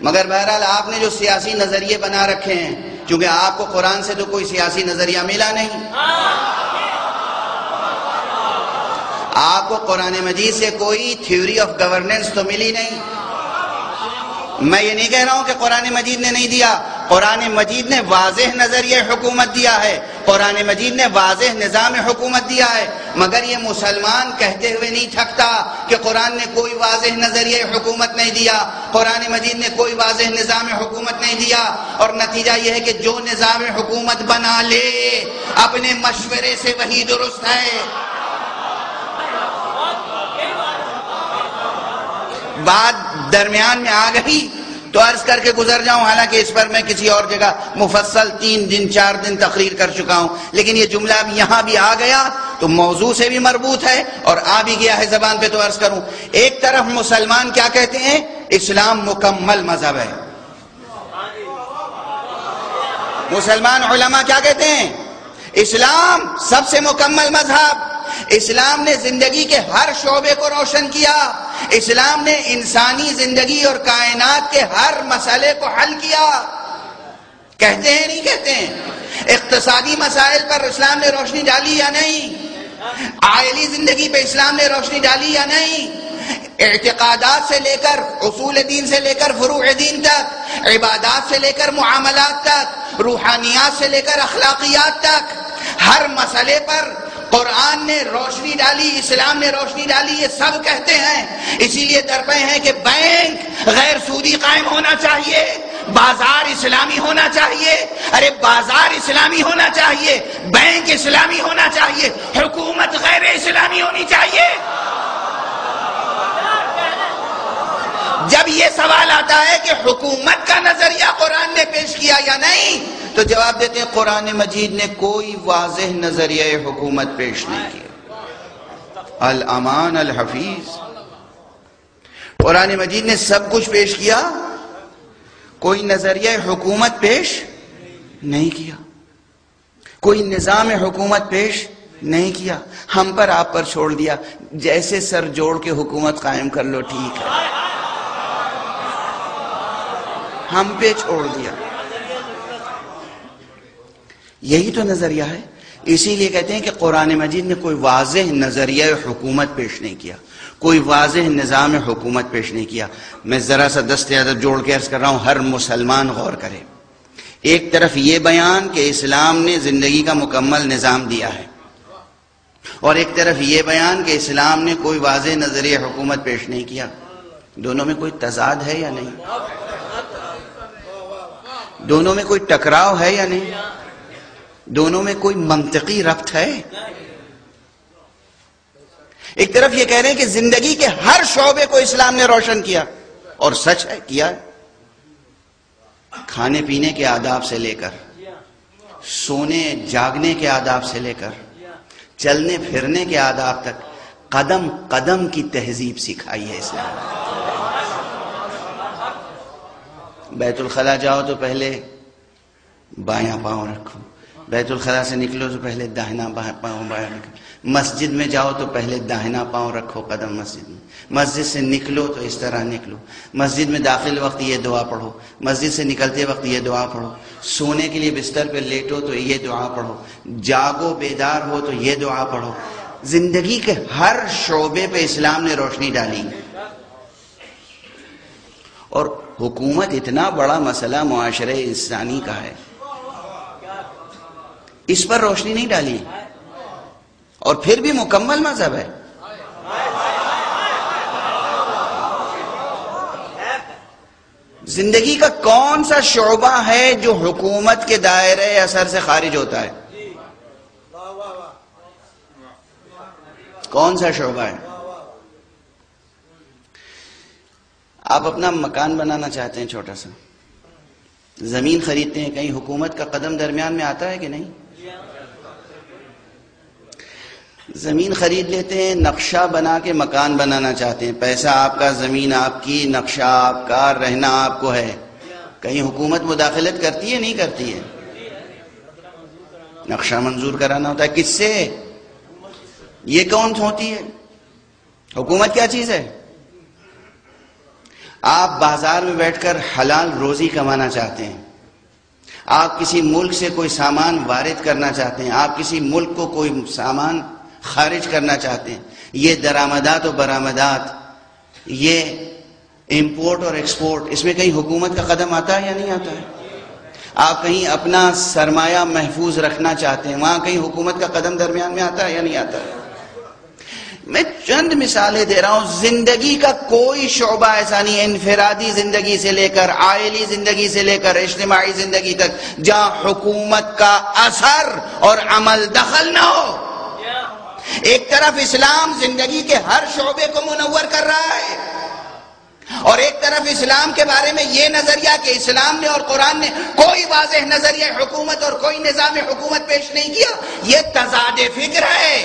مگر بہرحال آپ نے جو سیاسی نظریے بنا رکھے ہیں، چونکہ آپ کو قرآن سے تو کوئی سیاسی نظریہ ملا نہیں۔ آپ کو قرآن مجید سے کوئی تھیوری آف گورننس تو ملی نہیں۔ میں یہ نہیں کہہ رہا ہوں کہ قرآن مجید نے نہیں دیا۔ قرآن مجید نے واضح نظریہ حکومت دیا ہے۔ قرآن مجید نے واضح نظام حکومت دیا ہے، مگر یہ مسلمان کہتے ہوئے نہیں تھکتا کہ قرآن نے کوئی واضح نظریہ حکومت نہیں دیا، قرآن مجید نے کوئی واضح نظام حکومت نہیں دیا، اور نتیجہ یہ ہے کہ جو نظام حکومت بنا لے، اپنے مشورے سے وہی درست ہے۔ بات درمیان میں آ گئی۔ تو عرض کر کے گزر جاؤں، حالانکہ اس پر میں کسی اور جگہ مفصل تین دن، چار دن تقریر کر چکا ہوں۔ لیکن یہ جملہ اب یہاں بھی آ گیا، تو موضوع سے بھی مربوط ہے اور آ بھی گیا ہے زبان پہ تو عرض کروں۔ ایک طرف مسلمان کیا کہتے ہیں؟ اسلام مکمل مذہب ہے۔ مسلمان علماء کیا کہتے ہیں؟ اسلام سب سے مکمل مذہب۔ اسلام نے زندگی کے ہر شعبے کو روشن کیا۔ اسلام نے انسانی زندگی اور کائنات کے ہر مسئلے کو حل کیا۔ کہتے ہیں، نہیں کہتے ہیں؟ اقتصادی مسائل پر اسلام نے روشنی ڈالی یا نہیں؟ آئلی زندگی پہ اسلام نے روشنی ڈالی یا نہیں؟ اعتقادات سے لے کر اصول دین سے لے کر فروع دین تک، عبادات سے لے کر معاملات تک، روحانیات سے لے کر اخلاقیات تک، ہر مسئلے پر قرآن نے روشنی ڈالی، اسلام نے روشنی ڈالی، یہ سب کہتے ہیں۔ اسی لیے درپے ہیں کہ بینک غیر سودی قائم ہونا چاہیے، بازار اسلامی ہونا چاہیے۔ ارے، بازار اسلامی ہونا چاہیے، بینک اسلامی ہونا چاہیے، حکومت غیر اسلامی ہونی چاہیے۔ جب یہ سوال آتا ہے کہ حکومت کا نظریہ قرآن نے پیش کیا یا نہیں تو جواب دیتے ہیں قرآن مجید نے کوئی واضح نظریہ حکومت پیش نہیں کیا۔ الامان الحفیظ۔ قرآن مجید نے سب کچھ پیش کیا، کوئی نظریہ حکومت پیش نہیں کیا۔ کوئی نظام حکومت پیش نہیں کیا۔ ہم پر آپ پر چھوڑ دیا۔ جیسے سر جوڑ کے حکومت قائم کر لو، ٹھیک ہے۔ ہم پہ چھوڑ دیا۔ یہی تو نظریہ ہے۔ اسی لیے کہتے ہیں کہ قرآن مجید نے کوئی واضح نظریہ حکومت پیش نہیں کیا۔ کوئی واضح نظام حکومت پیش نہیں کیا۔ میں ذرا سا دست عدد جوڑ کے عرض کر رہا ہوں، ہر مسلمان غور کرے۔ ایک طرف یہ بیان کہ اسلام نے زندگی کا مکمل نظام دیا ہے۔ اور ایک طرف یہ بیان کہ اسلام نے کوئی واضح نظریہ حکومت پیش نہیں کیا۔ دونوں میں کوئی تضاد ہے یا نہیں؟ دونوں میں کوئی ٹکراؤ ہے یا نہیں؟ دونوں میں کوئی منطقی ربط ہے؟ ایک طرف یہ کہہ رہے ہیں کہ زندگی کے ہر شعبے کو اسلام نے روشن کیا، اور سچ ہے، کیا ہے؟ کھانے پینے کے آداب سے لے کر، سونے جاگنے کے آداب سے لے کر، چلنے پھرنے کے آداب تک قدم قدم کی تہذیب سکھائی ہے اسلام۔ بیت الخلا جاؤ تو پہلے بایاں پاؤں رکھو۔ بیت الخلا سے نکلو تو پہلے داہنا پاؤں باہر مسجد میں جاؤ تو پہلے داہنا پاؤں رکھو قدم مسجد میں۔ مسجد سے نکلو تو اس طرح نکلو۔ مسجد میں داخل وقت یہ دعا پڑھو۔ مسجد سے نکلتے وقت یہ دعا پڑھو۔ سونے کے لیے بستر پہ لیٹو تو یہ دعا پڑھو۔ جاگو بیدار ہو تو یہ دعا پڑھو۔ زندگی کے ہر شعبے پہ اسلام نے روشنی ڈالی۔ اور حکومت اتنا بڑا مسئلہ معاشرے انسانی کا ہے۔ اس پر روشنی نہیں ڈالی۔ اور پھر بھی مکمل مذہب ہے۔ زندگی کا کون سا شعبہ ہے جو حکومت کے دائرے اثر سے خارج ہوتا ہے؟ کون سا شعبہ ہے؟ آپ اپنا مکان بنانا چاہتے ہیں چھوٹا سا۔ زمین خریدتے ہیں، کہیں حکومت کا قدم درمیان میں آتا ہے کہ نہیں؟ زمین خرید لیتے ہیں، نقشہ بنا کے مکان بنانا چاہتے ہیں۔ پیسہ آپ کا، زمین آپ کی، نقشہ آپ کا، رہنا آپ کو ہے۔ کہیں حکومت مداخلت کرتی ہے، نہیں کرتی ہے؟ نقشہ منظور کرانا ہوتا ہے۔ کس سے؟ یہ کون ہوتی ہے؟ حکومت کیا چیز ہے؟ آپ بازار میں بیٹھ کر حلال روزی کمانا چاہتے ہیں۔ آپ کسی ملک سے کوئی سامان وارد کرنا چاہتے ہیں، آپ کسی ملک کو کوئی سامان خارج کرنا چاہتے ہیں، یہ درآمدات و برآمدات، یہ امپورٹ اور ایکسپورٹ اس میں کہیں حکومت کا قدم آتا ہے یا نہیں آتا ہے؟ آپ کہیں اپنا سرمایہ محفوظ رکھنا چاہتے ہیں، وہاں کہیں حکومت کا قدم درمیان میں آتا ہے یا نہیں آتا ہے؟ میں چند مثالیں دے رہا ہوں۔ زندگی کا کوئی شعبہ ایسا نہیں انفرادی زندگی سے لے کر آئلی زندگی سے لے کر اجتماعی زندگی تک، جہاں حکومت کا اثر اور عمل دخل نہ ہو۔ ایک طرف اسلام زندگی کے ہر شعبے کو منور کر رہا ہے، اور ایک طرف اسلام کے بارے میں یہ نظریہ کہ اسلام نے اور قرآن نے کوئی واضح نظریہ حکومت اور کوئی نظام حکومت پیش نہیں کیا، یہ تضاد فکر ہے۔